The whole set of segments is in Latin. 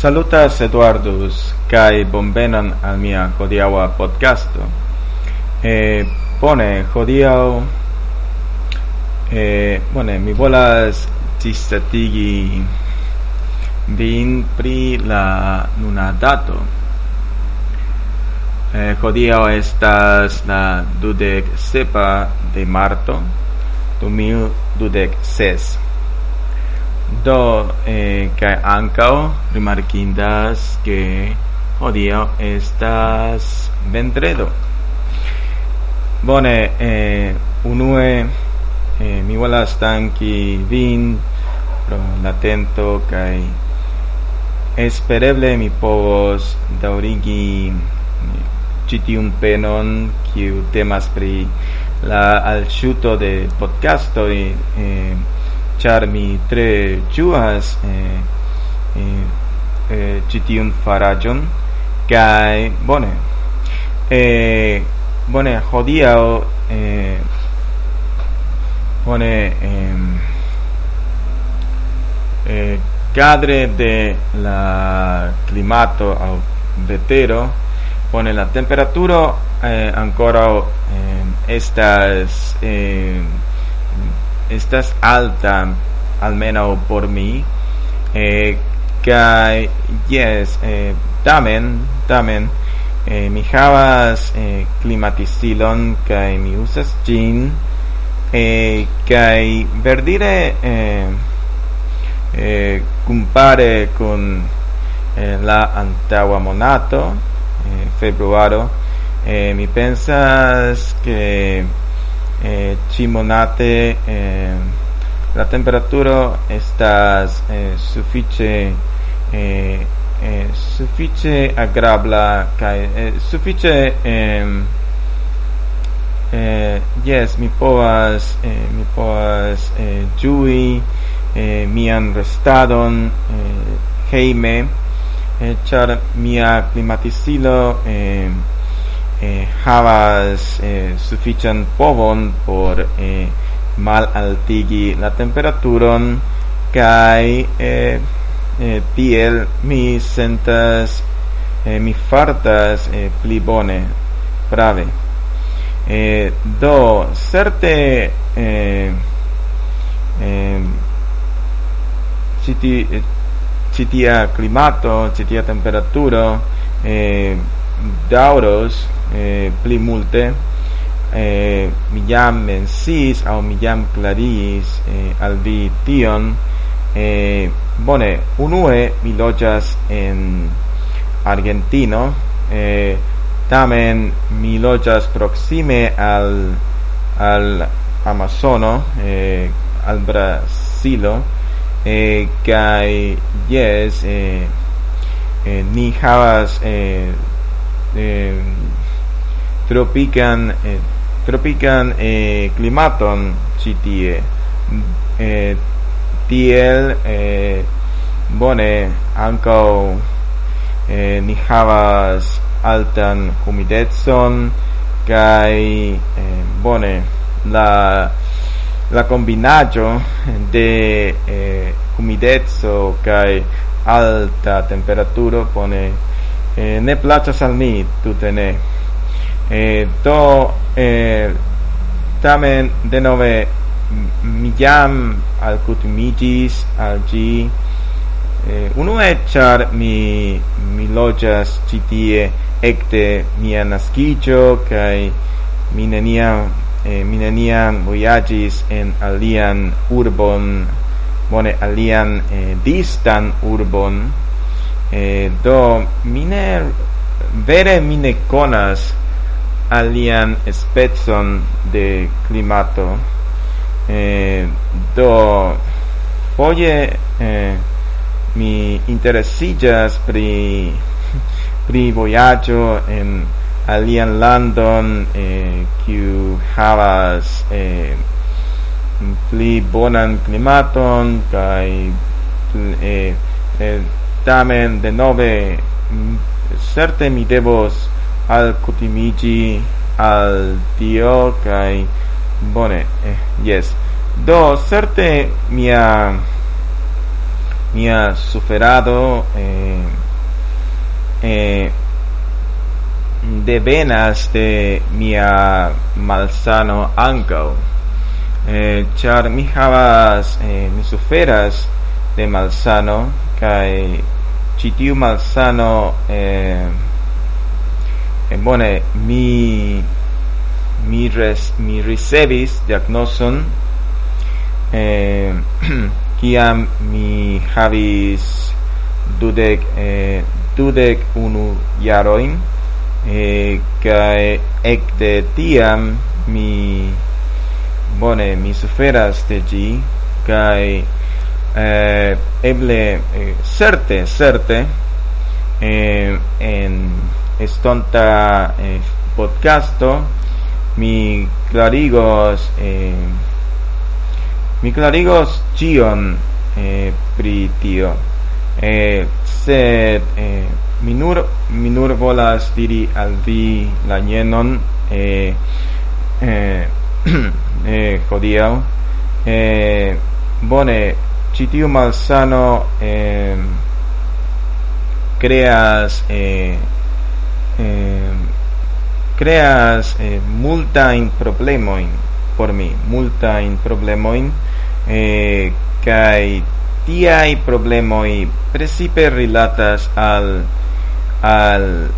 Salutas Eduardus kai bonvenon al mia hodiaŭa podcasto. Eh, bone, hodiaŭ eh, bone, mi volas disatigi vin pri la nuna dato. Eh, hodiaŭ estas la dudek sepa de marto, du mil dudek ses. Do, eh, kai ancao rimarkindas che odio estas vendredo. Bone, eh, unue eh, mi volas tanki vin pro la tento kai espereble mi povos daurigi eh, citium penon kiu temas pri la alshuto de podcasto e eh, char mi tre juas eh, eh, eh, ĉi tiun faraĵon bone. Eh, bone hodiaŭ eh, bone eh, eh, cadre de la climato au vetero. Bone la temperatura eh, ancora eh, estas eh, estas alta almeno por mi. Eh, kai yes eh, tamen tamen eh, mi havas eh, klimatizilon kai mi usas gin. Eh, kai verdire eh, eh, compare con eh, la antaŭa monato eh, februaro eh, mi pensas que eh, cimonate eh, la temperatura estas eh, suffice eh, eh, suffice agrabla kai eh, suffice eh, eh, yes mi povas eh, mi povas eh, giui eh, mian restadon eh, heime eh, char mia climaticilo eh, eh, havas eh, sufficient povon por eh, mal altigi la temperaturon kai eh, eh, tiel mi sentas eh, mi fartas eh, pli bone prave. Eh, do certe eh, eh, citi, eh, citia climato citia temperaturo eh, dauros eh, pli multe eh, mi jam mensis au mi jam clarigis eh, al vi tion. Eh, bone unue mi loĝas en Argentino eh, tamen mi loĝas proxime al al Amazono eh, al Brasilo eh, kai yes eh, eh, ni havas eh, eh, tropican eh, tropican eh, climaton ci tie. Eh, tiel eh, bone anco eh, ni havas altan humidetson kai eh, bone la la combinaggio de eh, humidezzo kai alta temperatura pone eh, ne placas al mi tutte ne eh, do eh, tamen denove mi jam alcutimigis al gi. Eh, unue char mi mi loĝas ĉi tie ekde mia nascicio kaj mi neniam eh, mi neniam voyagis en alian urbon bone alian eh, distan urbon. Eh, do mine vere mine conas alian spezon de climato. Eh, do foje eh, mi interesigas pri pri voyaggio en alian landon eh, kiu havas eh, pli bonan klimaton kai eh, eh, tamen denove certe mi devos al cutimigi al dio kai bone eh, yes. Do certe mia mia suferado eh, eh, de venas de mia malsano anco eh, char mi havas eh, mi suferas de malsano kai citiu malsano eh, eh, bone mi mi res mi ricevis diagnoson eh, kiam mi havis dudek eh, dudek unu jaroin eh, ek de tiam mi bone mi suferas de gi kai eh, eble eh, certe certe eh, en estonta eh, podcasto. Mi clarigos eh, mi clarigos cion eh, pri tio. Eh, sed eh, mi nur mi nur volas diri al vi la jenon eh, eh, eh, hodiau eh, bone citiu malsano eh, creas eh, eh, creas eh, multa in problemoin por mi multa in problemoin eh, kai tiai problemoi precipe rilatas al al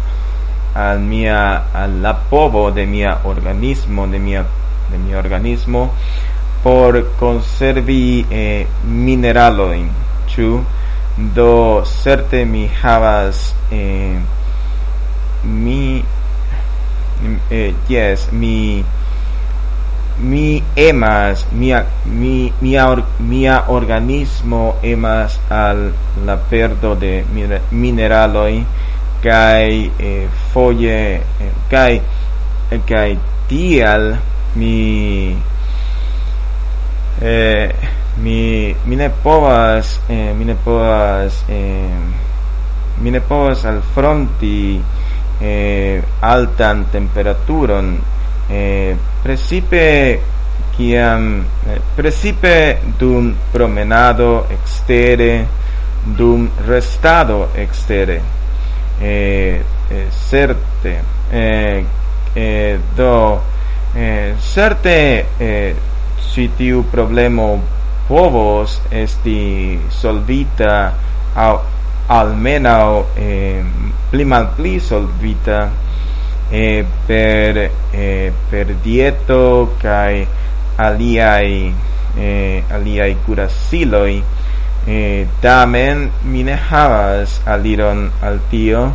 al mia al la povo de mia organismo de mia de mi organismo por conservi eh, mineraloin chu do certe mi havas eh, mi eh, yes mi mi emas mia mi mia or, mia organismo emas al la perdo de mineraloi kai eh, foie eh, kai eh, kai tial mi eh, mi mi ne povas eh, mi ne povas eh, mi ne povas al fronti eh, altan temperaturon eh, precipe kiam eh, precipe dum promenado extere dum restado extere. Eh, eh certe eh, eh, do eh, certe eh, si tiu problemo povos esti solvita au almenau eh, pli malpli solvita eh, per eh, per dieto kai aliai eh, aliai curasiloi eh, tamen mi ne havas aliron al tio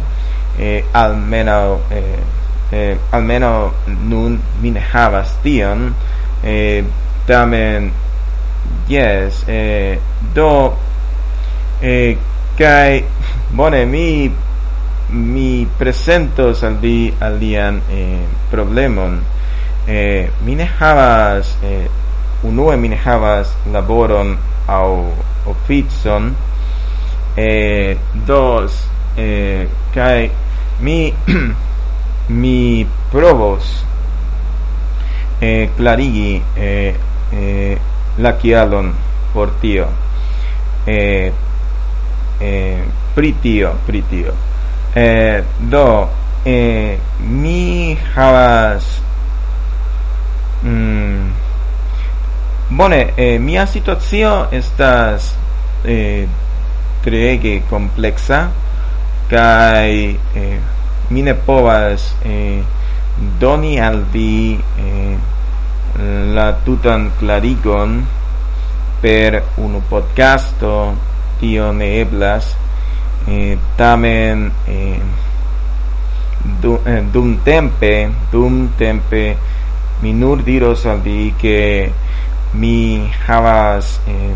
eh, almeno eh, eh, almeno nun mi ne havas tion eh, tamen yes eh, do eh, kai bone mi mi presentos al vi alian eh, problemon. Eh, mi ne havas eh, unue mi ne havas laboron au oficon. Eh, dos eh, kai mi mi provos eh, clarigi eh, eh, la kialon por tio. Eh, eh, pri tio pri tio eh, do eh, mi havas mm, bone eh, mia situazio estas eh, treege complexa kai eh, mi ne povas eh, doni al vi eh, la tutan clarigon per unu podcasto tio ne eblas eh, tamen eh, du, eh, dum tempe dum tempe mi nur diros al vi che mi havas eh,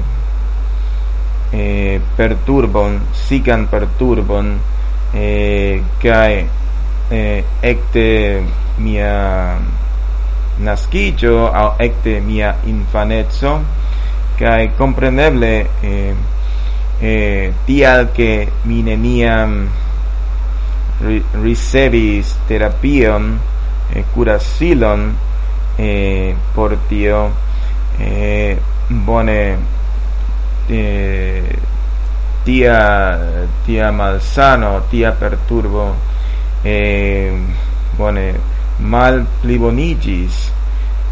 eh, perturbon sigan perturbon eh, kai eh, ecte mia nascicio au ecte mia infanezzo kai compreneble eh, eh, tial che mi neniam ri ricevis terapion eh, curasilon eh, por tio eh, bone eh, tia tia malsano tia perturbo eh, bone mal plibonigis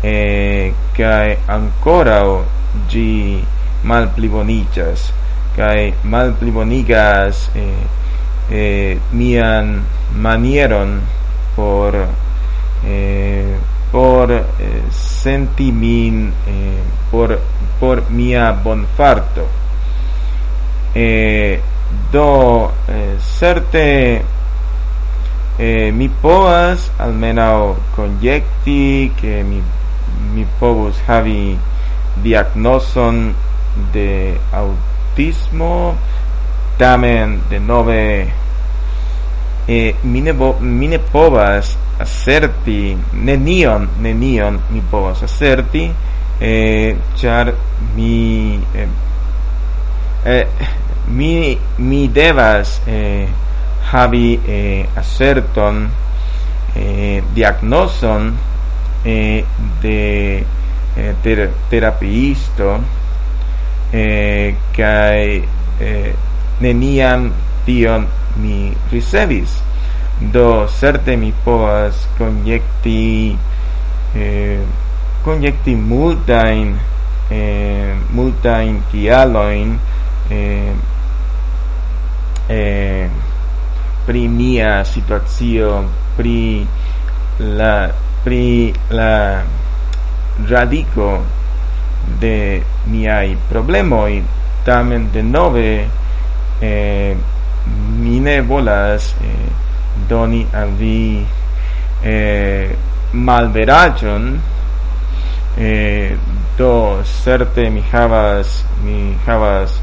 eh, cae ancora gi mal plibonigas kai mal plibonigas eh, eh, mian manieron por eh, por eh, senti min eh, por por mia bonfarto. Eh, do eh, certe eh, mi poas almeno conjecti che mi mi povus havi diagnoson de aut autismo tamen de nove e mine povas asserti nenion nenion mi povas asserti e char mi eh, eh, mi mi devas eh, havi eh, asserton eh, diagnoson eh, de eh, ter terapiisto eh, kai eh, neniam tion mi ricevis. Do certe mi povas conjecti eh, conjecti multain eh, multain tialoin eh, eh, pri mia situazio pri la pri la radico de miai problemoi tamen de nove eh, mi ne volas eh, doni al vi eh, malveragion eh, do certe mi havas mi havas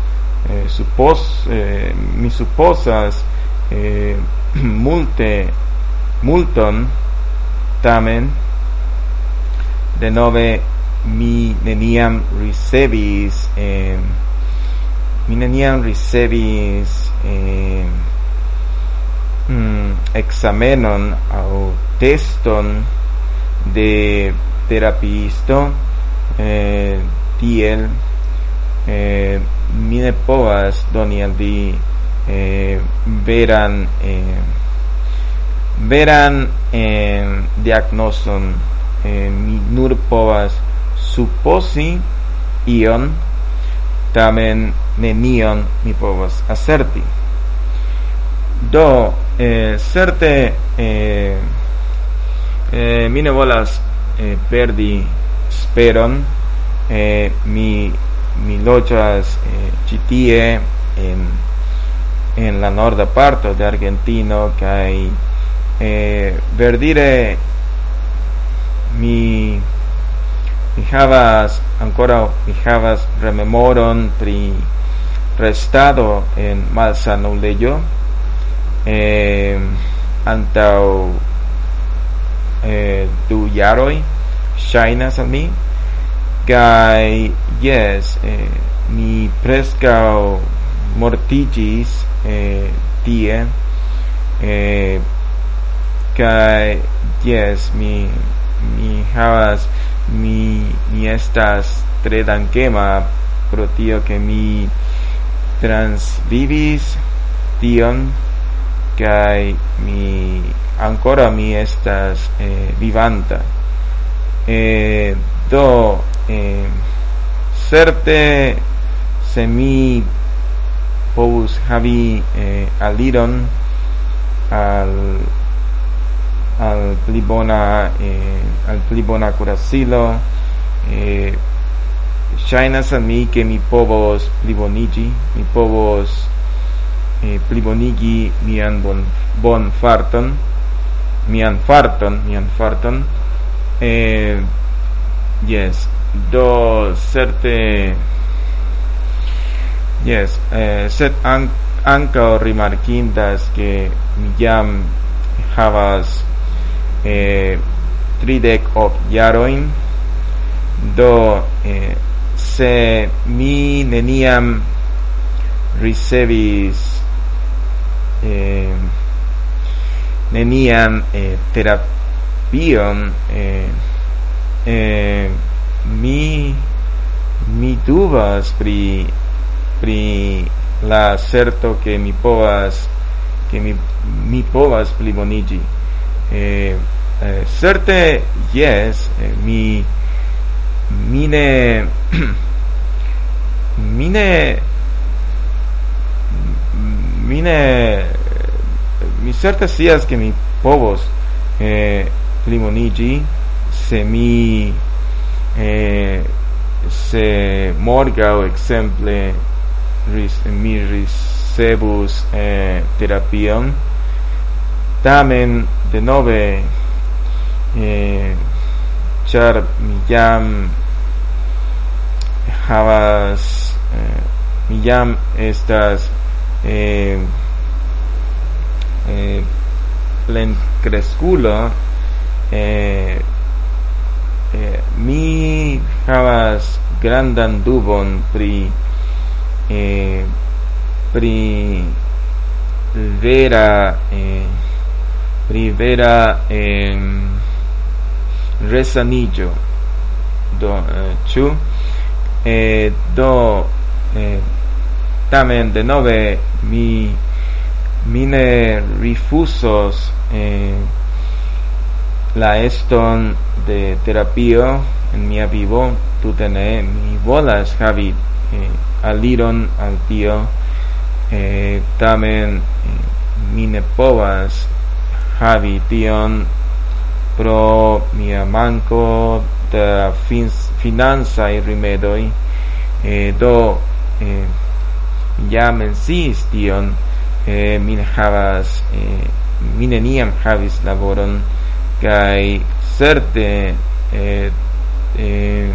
eh, suppos eh, mi supposas eh, multe multon tamen de nove mi neniam ricevis eh, mi neniam ricevis eh, mm, examenon teston de terapisto eh, tiel eh, mi ne povas doni al eh, veran eh, veran eh, diagnoson eh, mi nur povas supposi ion tamen nenion mi povas aserti. Do eh, certe eh, eh, mi ne volas eh, perdi speron eh, mi mi loĝas eh, ĉi tie en en la norda parto de Argentino kaj eh, verdire mi mi havas ancora mi havas rememoron pri restado en malsanulejo eh, antau eh, du jaroi ŝajnas al mi kai yes eh, mi prescao mortigis eh, tie eh, kai yes mi mi havas mi mi estas tre dankema pro tio ke mi transvivis tion kaj mi ancora mi estas eh, vivanta. Eh, do eh, certe se mi povus havi eh, aliron al al pli bona eh, al pli bona curasilo eh, shainas a mi che mi povos pliboniĝi mi povos eh, plibonigi mian bon, bon farton mian farton mian farton eh, yes do certe yes eh, set an ankaŭ rimarkindas ke mi jam havas eh, tridec of jaroin. Do eh, se mi neniam ricevis eh, neniam eh, terapion eh, eh, mi mi dubas pri pri la certo che mi povas che mi mi povas plibonigi. Eh, eh, certe yes eh, mi mine mine mine mi certe sias che mi povos eh, limonigi se mi eh, se morgau exemple ris, mi ricebus eh, terapion. Tamen de nove eh, char mi jam havas eh, mi jam estas eh, eh, plenkreskulo eh, eh, mi havas grandan dubon pri eh, pri vera eh, pri vera eh, resanillo do eh, chu. Eh, do eh, tamen de nove mi mine rifusos eh, la eston de terapio en mia vivo tu tene mi volas havi aliron al tio eh, tamen eh, mi ne povas havi tion pro mia manco de fins, finanza i rimedoi. Eh, do eh, ja mensis tion eh, min havas eh, mi neniam havis laboron kai certe eh, eh,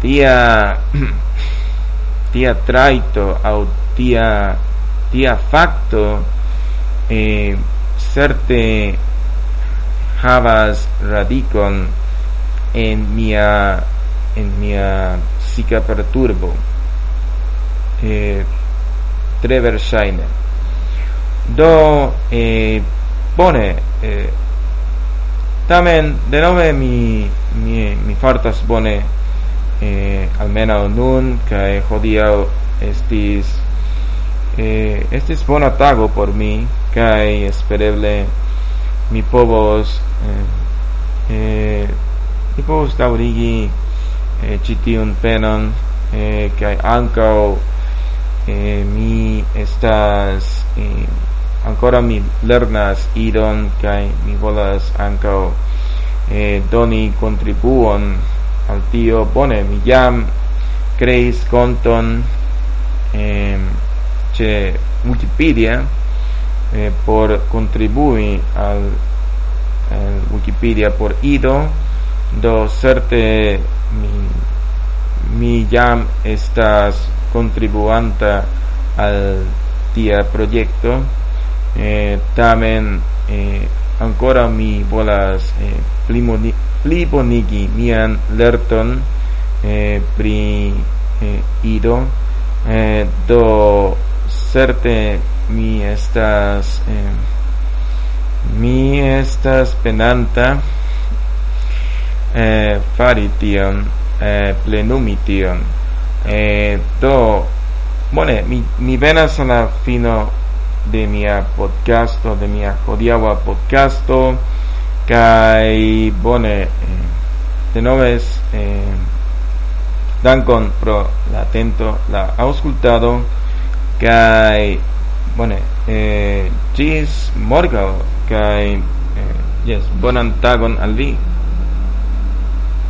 tia tia traito au tia tia facto eh, certe havas radicon en mia en mia psica perturbo eh, tre versaine do eh, bone eh, tamen denove mi, mi, mi fartas bone eh, almenau nun kaj hodiaŭ estis eh, estis bona tago por mi kaj espereble mi povos eh, eh, mi povos daurigi eh, citiun penon eh, kai ancao eh, mi estas eh, ancora mi lernas idon kai mi volas ancao eh, doni contribuon al tio. Bone mi jam creis conton eh, ce Wikipedia. Eh, por contribui al, Wikipedia por ido do certe mi mi jam estas contribuanta al tia proyecto. Eh, tamen eh, ancora mi volas eh, plimoni, plibonigi mian lerton eh, pri ido. Do certe mi estas eh, mi estas penanta eh, fari tion eh, plenumi tion. Eh, do bone mi, mi venas a la fino de mia podcasto de mia hodiaŭa podcasto kai bone eh, denove eh, dankon pro la atento la auscultado kai Bone, eh, gis morgau, kai, eh, yes, bonan tagon al vi.